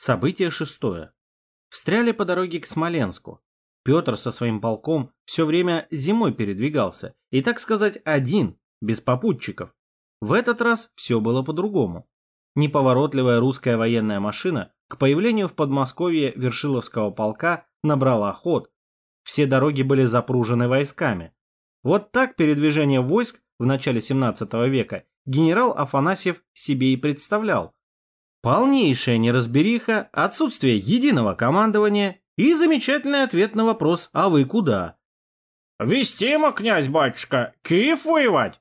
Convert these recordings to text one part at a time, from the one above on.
Событие шестое. Встряли по дороге к Смоленску. Петр со своим полком все время зимой передвигался, и, так сказать, один, без попутчиков. В этот раз все было по-другому. Неповоротливая русская военная машина к появлению в Подмосковье Вершиловского полка набрала ход. Все дороги были запружены войсками. Вот так передвижение войск в начале 17 века генерал Афанасьев себе и представлял. Полнейшая неразбериха, отсутствие единого командования и замечательный ответ на вопрос «А вы куда?». «Вестимо, князь-батюшка, Киев воевать?»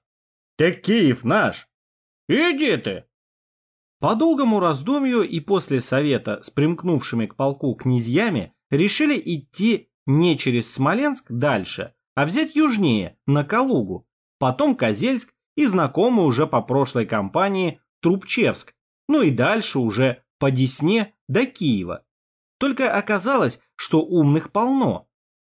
«Так Киев наш!» «Иди ты!» По долгому раздумью и после совета с примкнувшими к полку князьями решили идти не через Смоленск дальше, а взять южнее, на Калугу, потом Козельск и знакомый уже по прошлой кампании Трубчевск, ну и дальше уже по Десне до Киева. Только оказалось, что умных полно.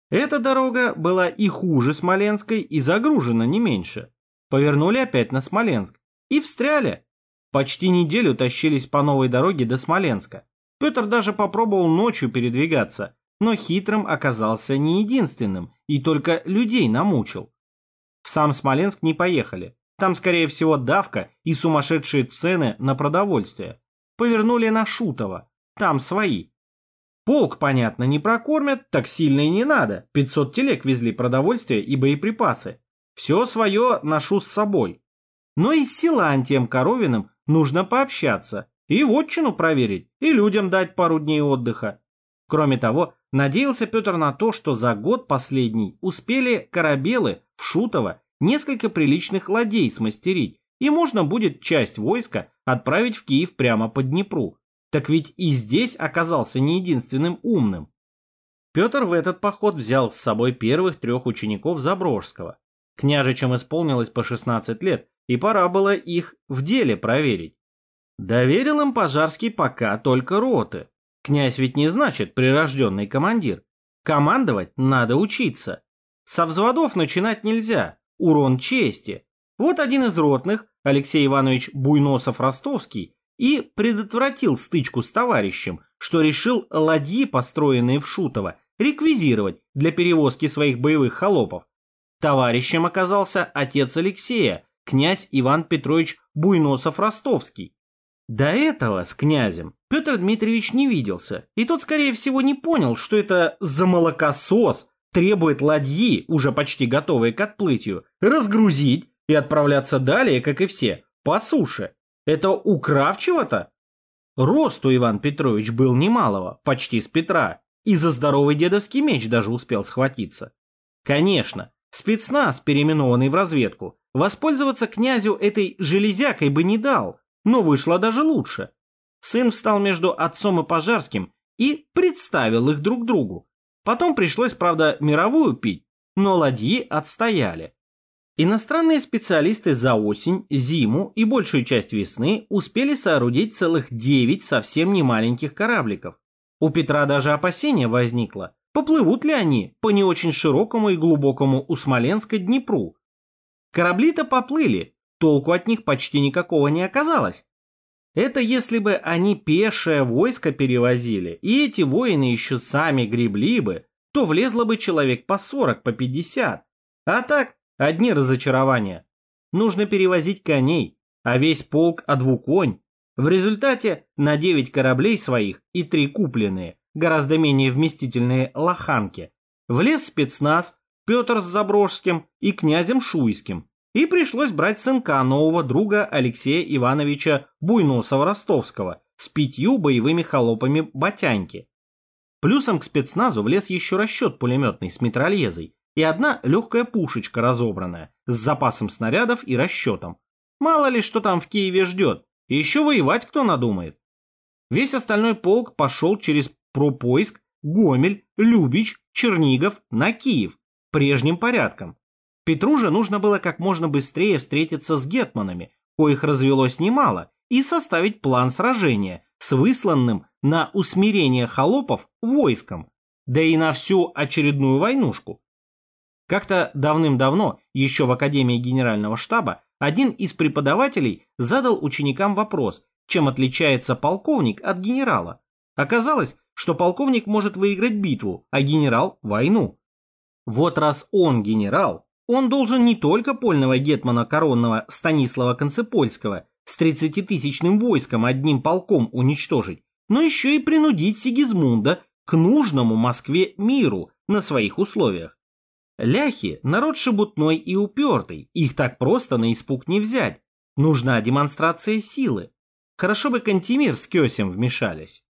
Эта дорога была и хуже Смоленской, и загружена не меньше. Повернули опять на Смоленск и встряли. Почти неделю тащились по новой дороге до Смоленска. Петр даже попробовал ночью передвигаться, но хитрым оказался не единственным и только людей намучил. В сам Смоленск не поехали. Там, скорее всего, давка и сумасшедшие цены на продовольствие. Повернули на Шутово. Там свои. Полк, понятно, не прокормят, так сильно и не надо. 500 телег везли продовольствие и боеприпасы. Все свое ношу с собой. Но и с Силантием Коровиным нужно пообщаться, и вотчину проверить, и людям дать пару дней отдыха. Кроме того, надеялся Петр на то, что за год последний успели корабелы в Шутово несколько приличных ладей смастерить, и можно будет часть войска отправить в Киев прямо по Днепру. Так ведь и здесь оказался не единственным умным. Петр в этот поход взял с собой первых трех учеников Заброжского. Княжичам исполнилось по 16 лет, и пора было их в деле проверить. Доверил им Пожарский пока только роты. Князь ведь не значит прирожденный командир. Командовать надо учиться. Со взводов начинать нельзя, урон чести. Вот один из ротных, Алексей Иванович Буйносов-Ростовский, и предотвратил стычку с товарищем, что решил ладьи, построенные в Шутово, реквизировать для перевозки своих боевых холопов. Товарищем оказался отец Алексея, князь Иван Петрович Буйносов-Ростовский. До этого с князем Петр Дмитриевич не виделся, и тот, скорее всего, не понял, что это за молокосос требует ладьи, уже почти готовые к отплытию, разгрузить и отправляться далее, как и все, по суше. Это украв чего-то? Росту Иван Петрович был немалого, почти с Петра, и за здоровый дедовский меч даже успел схватиться. Конечно, спецназ, переименованный в разведку, воспользоваться князю этой железякой бы не дал, но вышло даже лучше. Сын встал между отцом и Пожарским и представил их друг другу. Потом пришлось, правда, мировую пить, но ладьи отстояли. Иностранные специалисты за осень, зиму и большую часть весны успели соорудить целых 9 совсем немаленьких корабликов. У Петра даже опасение возникло, поплывут ли они по не очень широкому и глубокому у Смоленска Днепру. Корабли-то поплыли, толку от них почти никакого не оказалось. Это если бы они пешее войско перевозили, и эти воины еще сами гребли бы, то влезло бы человек по 40, по 50. А так, одни разочарования. Нужно перевозить коней, а весь полк о двуконь. В результате на 9 кораблей своих и 3 купленные, гораздо менее вместительные лоханки, влез спецназ Петр с Заброжским и князем Шуйским, и пришлось брать сынка нового друга Алексея Ивановича Буйносова-Ростовского с пятью боевыми холопами Батяньки. Плюсом к спецназу влез еще расчет пулеметный с метрольезой и одна легкая пушечка разобранная с запасом снарядов и расчетом. Мало ли что там в Киеве ждет, и еще воевать кто надумает. Весь остальной полк пошел через Пропоиск, Гомель, Любич, Чернигов на Киев прежним порядком. Петру же нужно было как можно быстрее встретиться с гетманами, коих развелось немало, и составить план сражения с высланным на усмирение холопов войском, да и на всю очередную войнушку. Как-то давным-давно, еще в Академии Генерального штаба, один из преподавателей задал ученикам вопрос, чем отличается полковник от генерала. Оказалось, что полковник может выиграть битву, а генерал – войну. Вот раз он генерал, он должен не только польного гетмана коронного Станислава Концепольского с 30-тысячным войском одним полком уничтожить, но еще и принудить Сигизмунда к нужному Москве миру на своих условиях. Ляхи – народ шебутной и упертый, их так просто на испуг не взять. Нужна демонстрация силы. Хорошо бы Кантемир с Кёсем вмешались.